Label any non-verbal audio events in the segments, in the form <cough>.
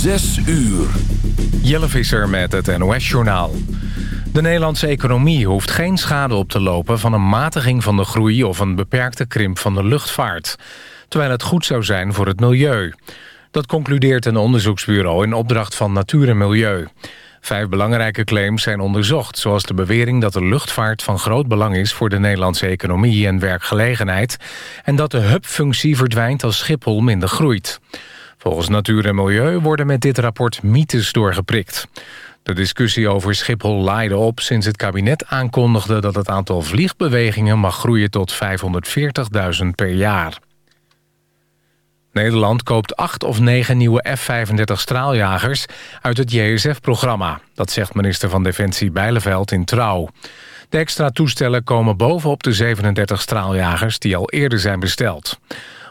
Zes uur. Jelle Visser met het NOS-journaal. De Nederlandse economie hoeft geen schade op te lopen... van een matiging van de groei of een beperkte krimp van de luchtvaart. Terwijl het goed zou zijn voor het milieu. Dat concludeert een onderzoeksbureau in opdracht van Natuur en Milieu. Vijf belangrijke claims zijn onderzocht... zoals de bewering dat de luchtvaart van groot belang is... voor de Nederlandse economie en werkgelegenheid... en dat de hubfunctie verdwijnt als Schiphol minder groeit. Volgens Natuur en Milieu worden met dit rapport mythes doorgeprikt. De discussie over Schiphol laaide op sinds het kabinet aankondigde... dat het aantal vliegbewegingen mag groeien tot 540.000 per jaar. Nederland koopt acht of negen nieuwe F-35 straaljagers uit het JSF-programma. Dat zegt minister van Defensie Bijleveld in Trouw. De extra toestellen komen bovenop de 37 straaljagers die al eerder zijn besteld.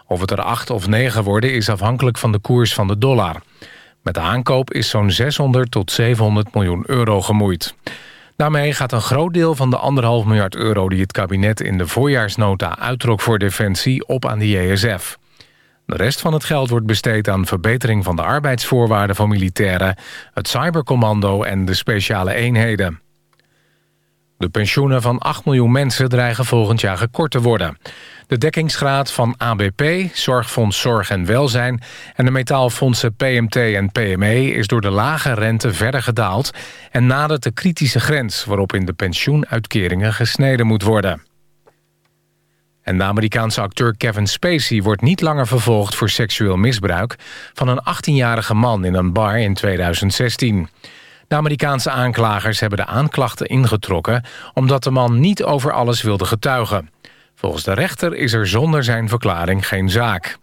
Of het er acht of negen worden is afhankelijk van de koers van de dollar. Met de aankoop is zo'n 600 tot 700 miljoen euro gemoeid. Daarmee gaat een groot deel van de anderhalf miljard euro... die het kabinet in de voorjaarsnota uittrok voor Defensie op aan de JSF. De rest van het geld wordt besteed aan verbetering van de arbeidsvoorwaarden van militairen... het cybercommando en de speciale eenheden. De pensioenen van 8 miljoen mensen dreigen volgend jaar gekort te worden. De dekkingsgraad van ABP, Zorgfonds Zorg en Welzijn... en de metaalfondsen PMT en PME is door de lage rente verder gedaald... en nadert de kritische grens waarop in de pensioenuitkeringen gesneden moet worden. En de Amerikaanse acteur Kevin Spacey wordt niet langer vervolgd voor seksueel misbruik... van een 18-jarige man in een bar in 2016. De Amerikaanse aanklagers hebben de aanklachten ingetrokken... omdat de man niet over alles wilde getuigen. Volgens de rechter is er zonder zijn verklaring geen zaak.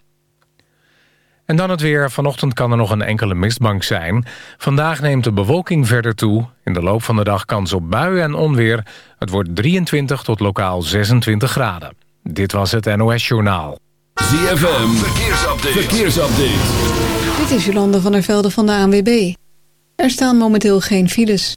En dan het weer. Vanochtend kan er nog een enkele mistbank zijn. Vandaag neemt de bewolking verder toe. In de loop van de dag kans op buien en onweer. Het wordt 23 tot lokaal 26 graden. Dit was het NOS Journaal. ZFM, verkeersupdate. verkeersupdate. Dit is Jolande van der Velde van de ANWB. Er staan momenteel geen files.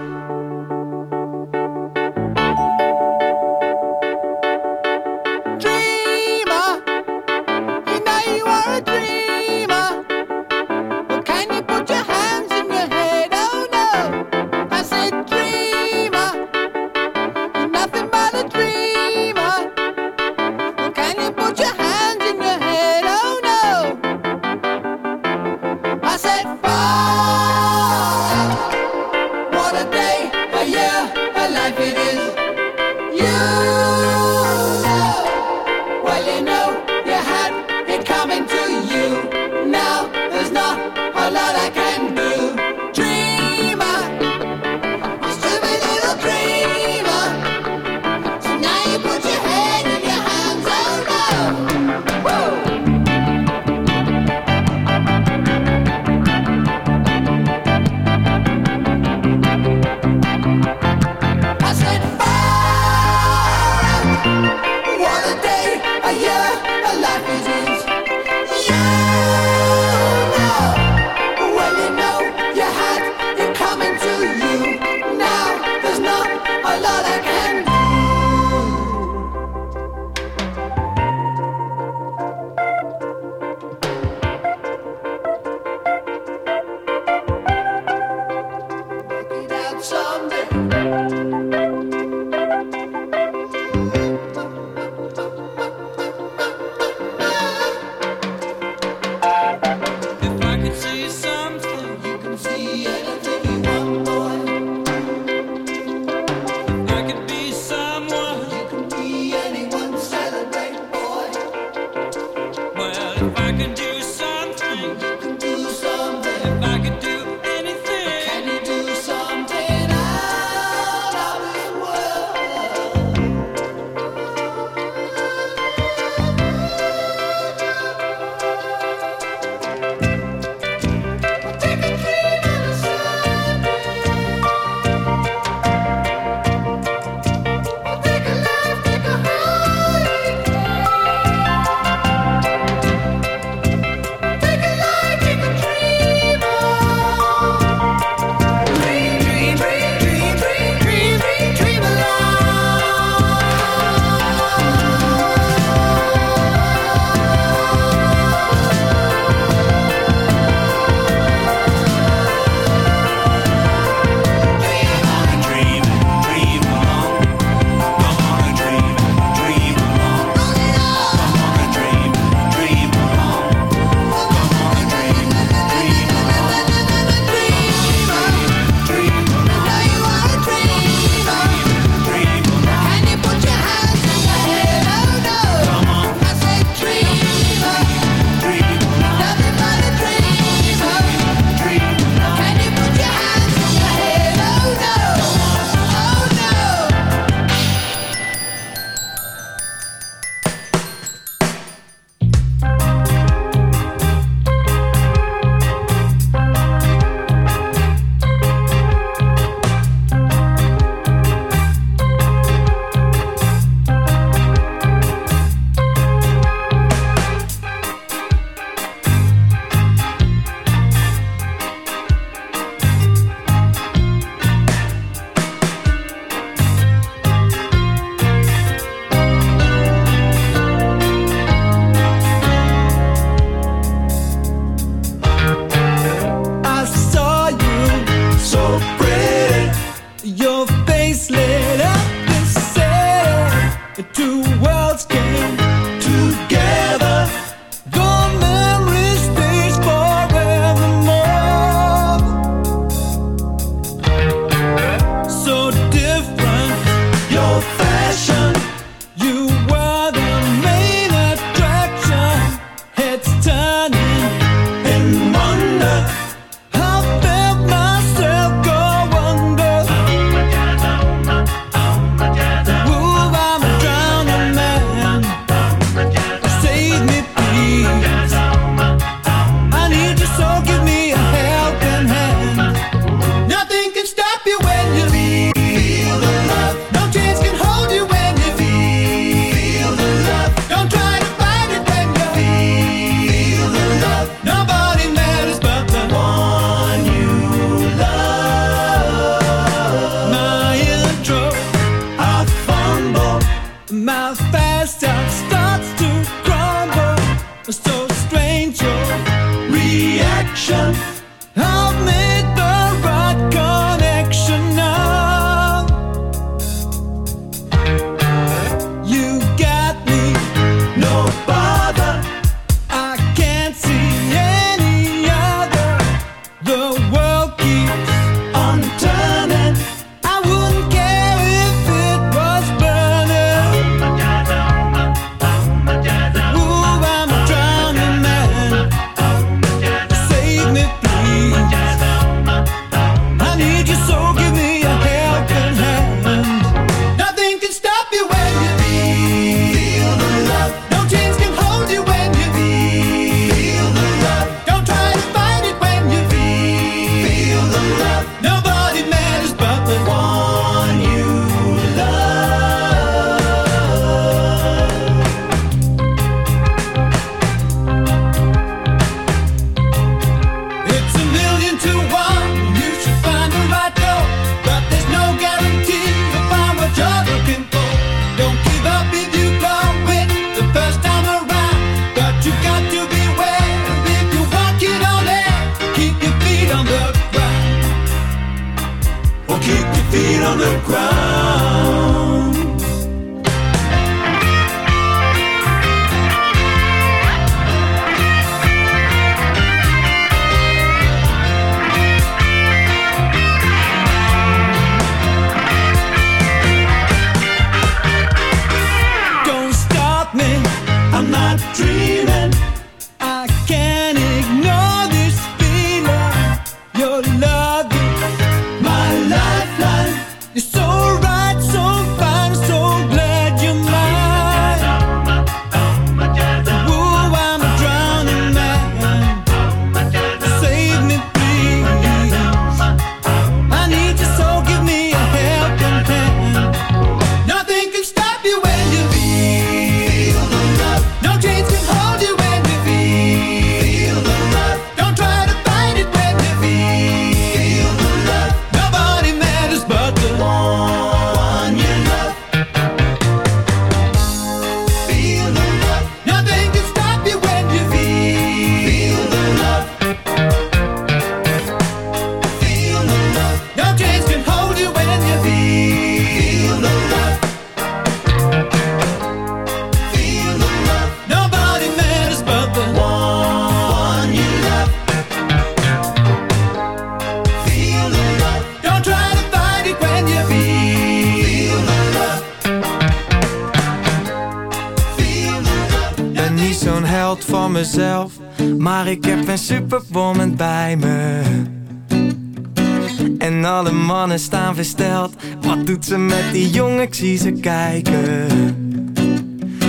Kijken.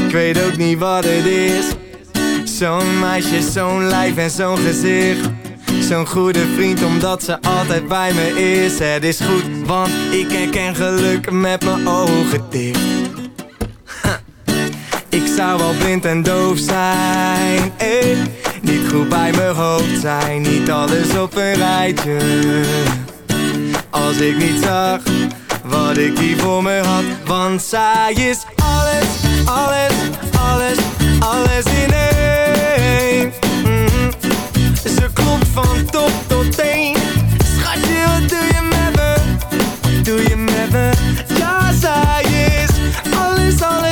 Ik weet ook niet wat het is. Zo'n meisje, zo'n lijf en zo'n gezicht. Zo'n goede vriend omdat ze altijd bij me is. Het is goed, want ik herken geluk met mijn ogen dicht. Ik zou wel blind en doof zijn. Eh. Niet goed bij mijn hoofd zijn. Niet alles op een rijtje. Als ik niet zag wat ik hier voor me had Want zij is alles, alles, alles, alles in één mm -hmm. Ze klopt van top tot teen Schatje, wat doe je met me? Doe je met me? Ja, zij is alles, alles,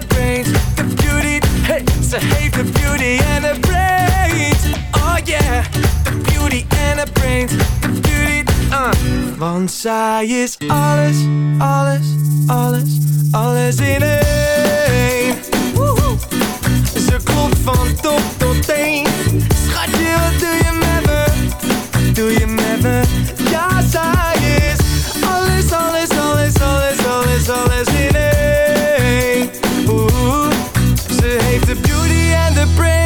de brains, de beauty, hey. Ze heeft de beauty en de brains, oh yeah, de beauty en de brains, de beauty, uh. Want zij is alles, alles, alles alles in één. Ze klopt van top tot teen. Schatje, wat doe je met me? Doe je met me? Ja, zij beauty en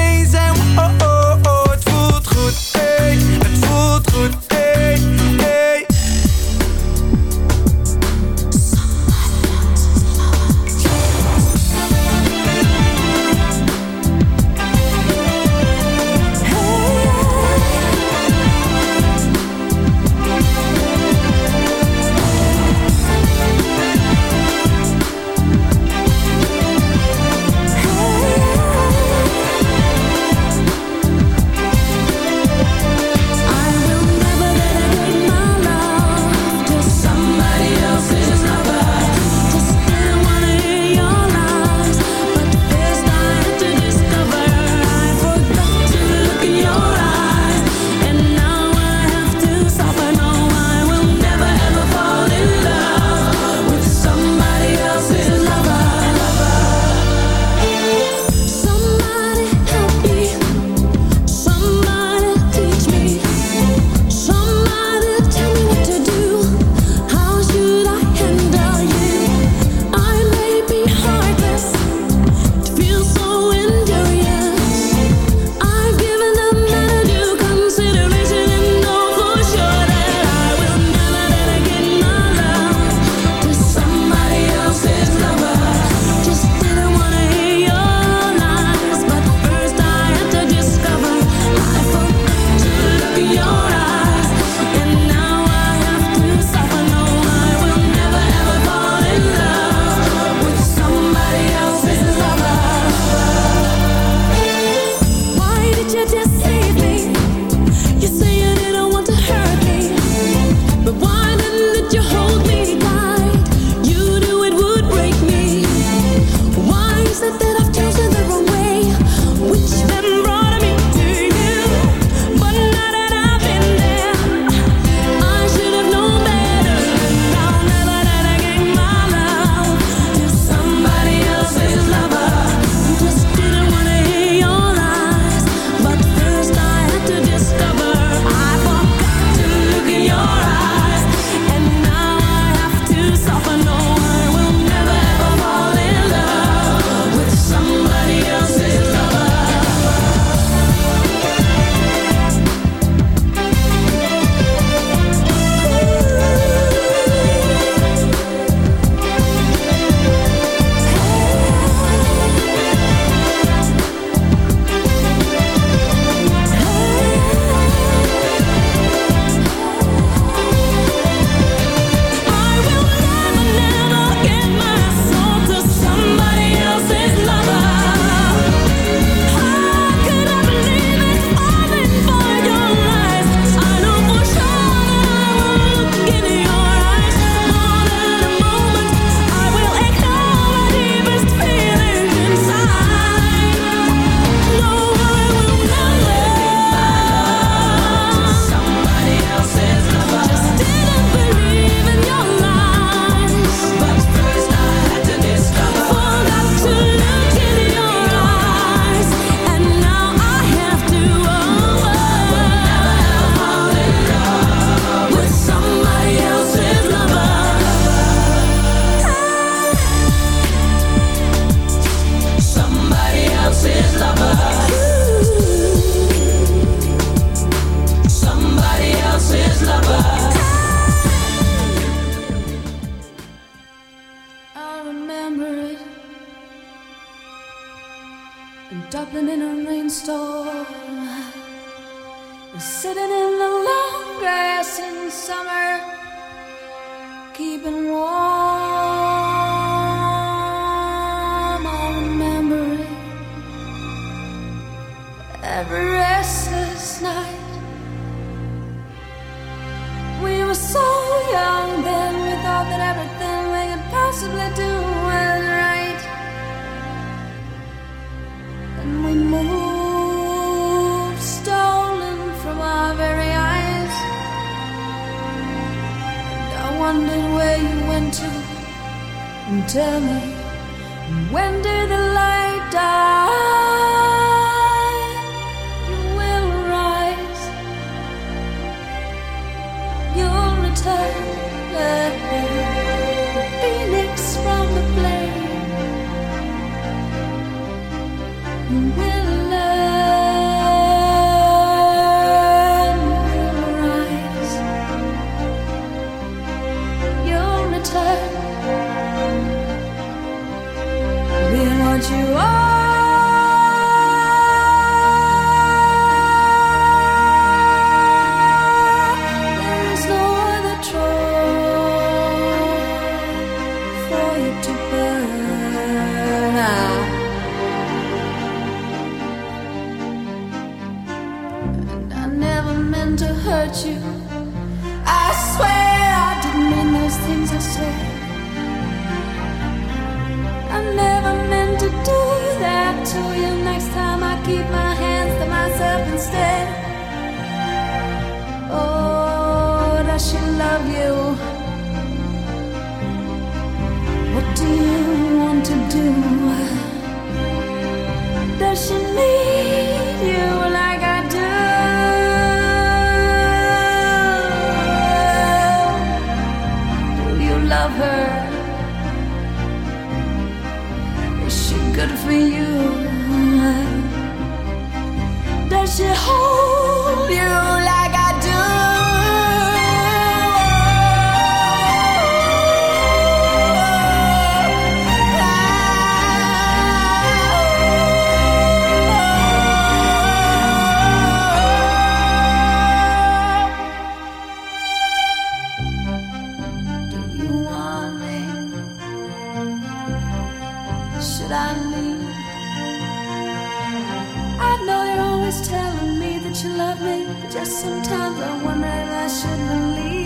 just sometimes I wonder if I should believe.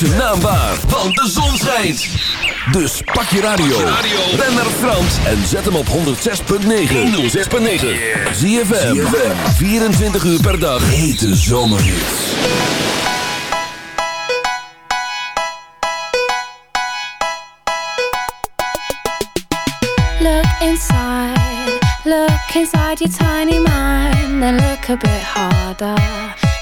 Maak naam waar want de zon schijnt. Dus pak je radio. Ben naar Frans en zet hem op 106.9. 106.9. Zie je 24 uur per dag. Hete zomerhits. Look inside. Look inside your tiny mind. And look a bit harder.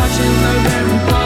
touching the very bottom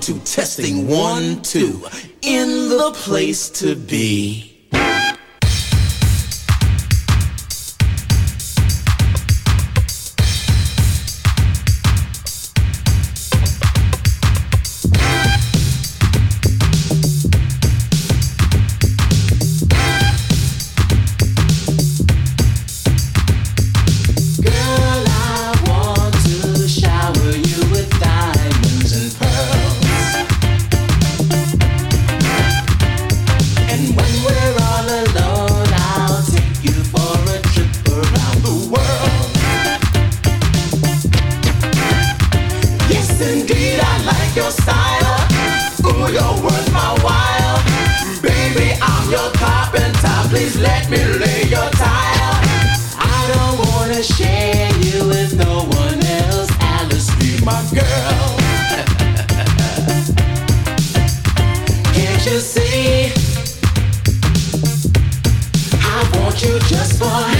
To two, testing one, two, in the place to be. your carpenter, please let me lay your tile. I don't wanna share you with no one else, Alice, be my girl. <laughs> Can't you see? I want you just for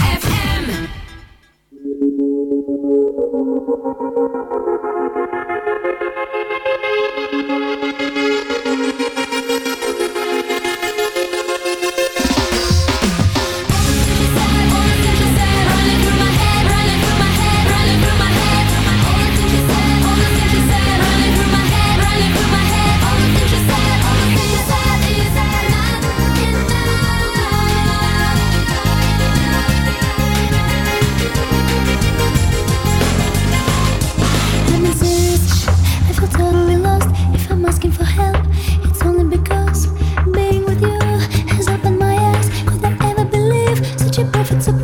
such a perfect surprise.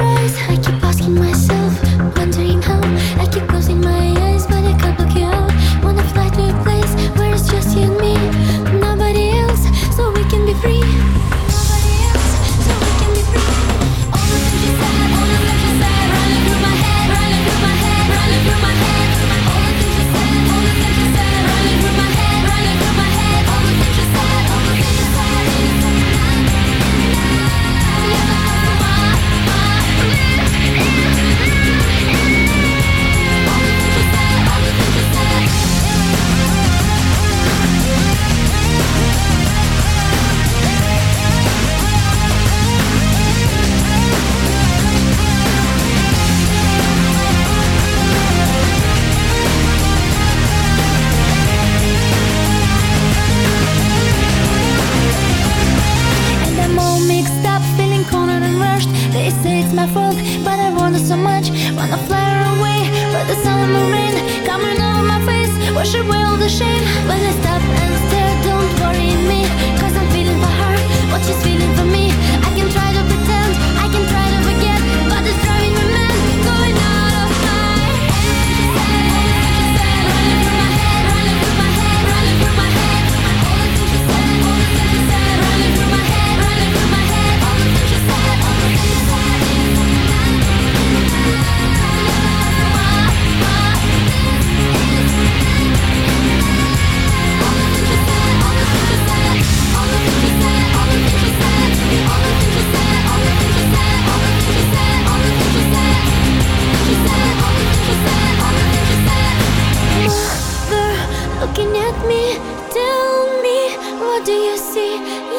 me, tell me, what do you see?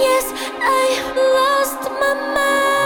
Yes, I lost my mind.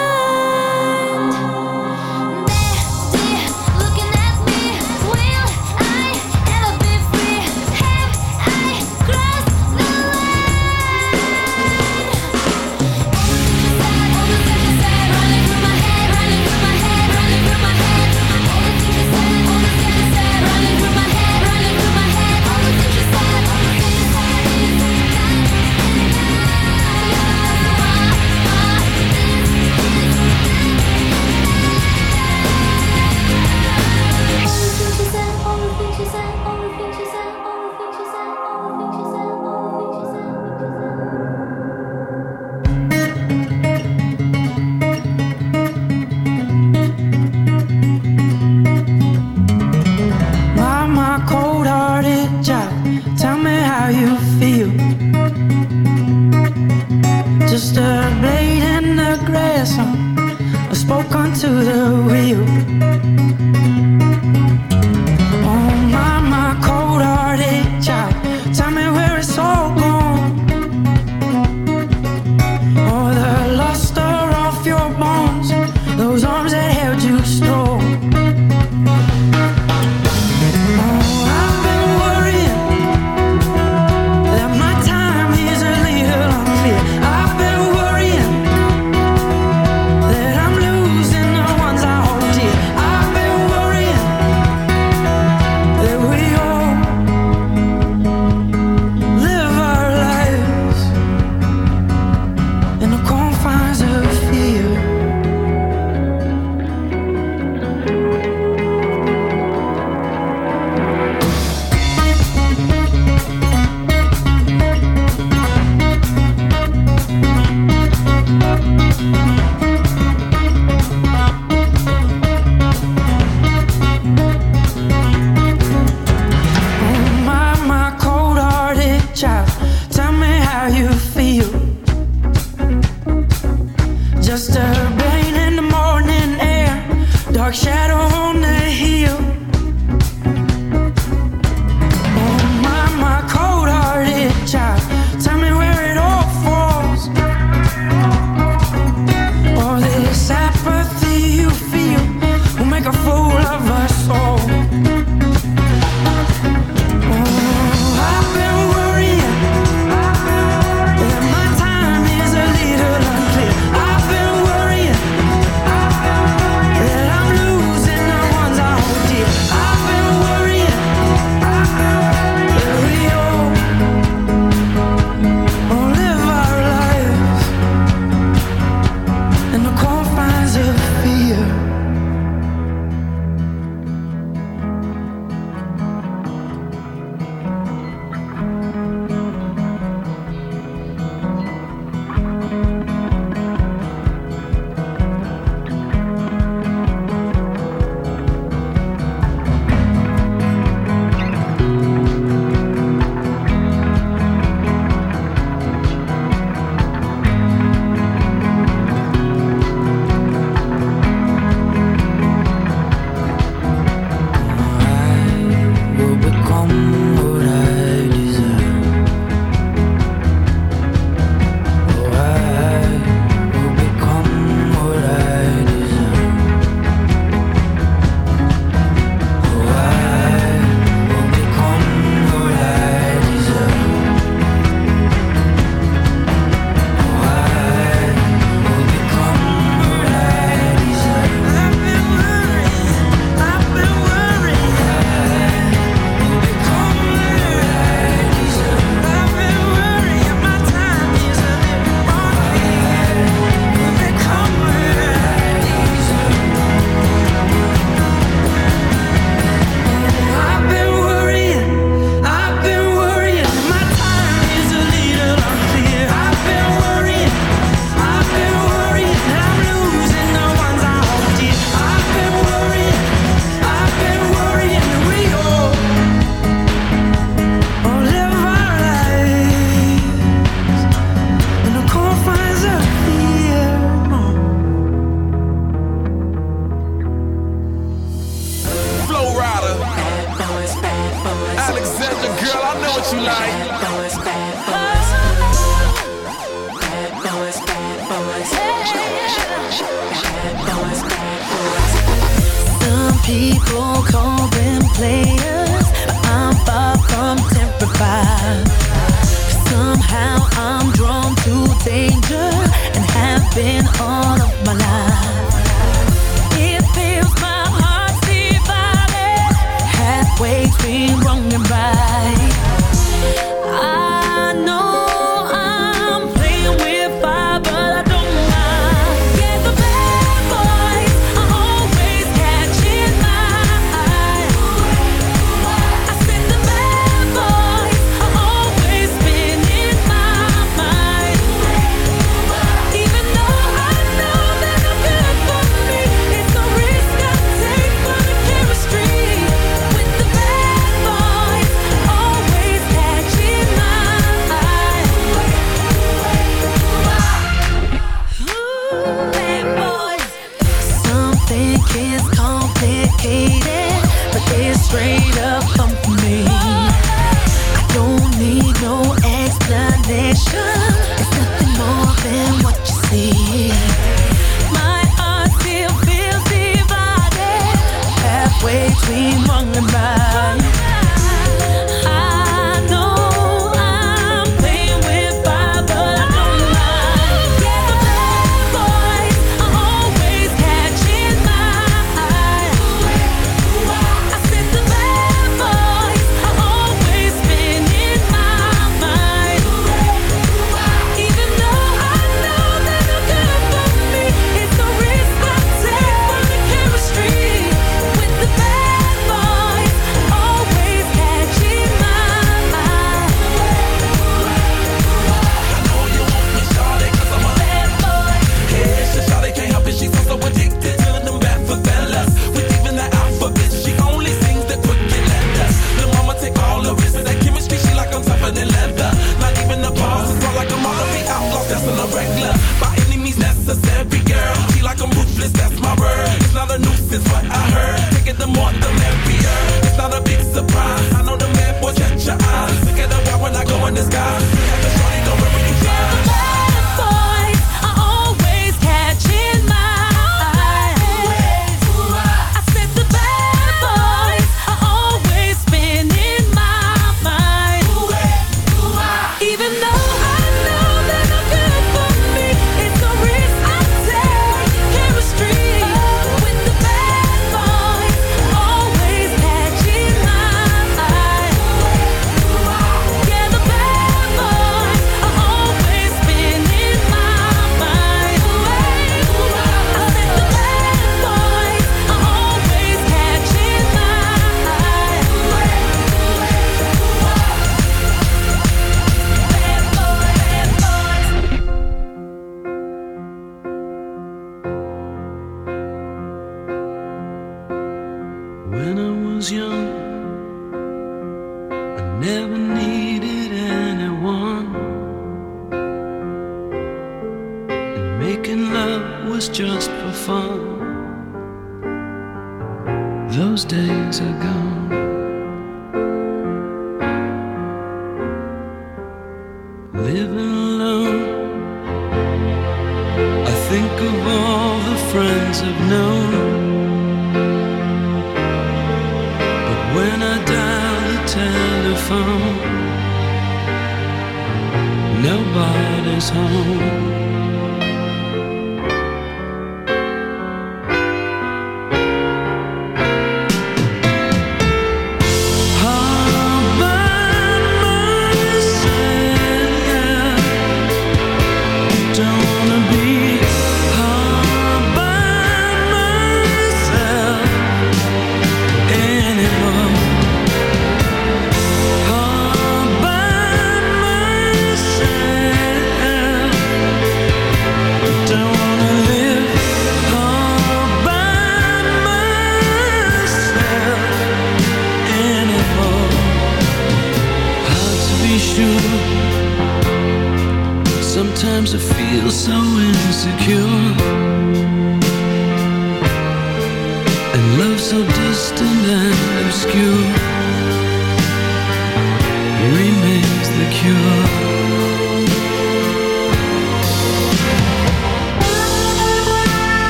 When I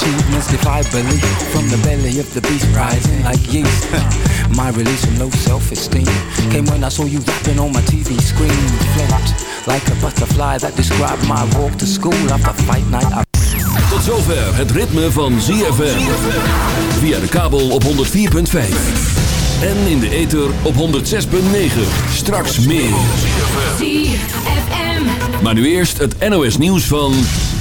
achievements defy belief From the belly of the beast rising like yeast <laughs> My release from low self-esteem Came when I saw you rapping on my TV screen Float like a butterfly that described my walk to school After fight night I Tot zover het ritme van ZFM. Via de kabel op 104.5. En in de ether op 106.9. Straks meer. ZFM. Maar nu eerst het NOS nieuws van...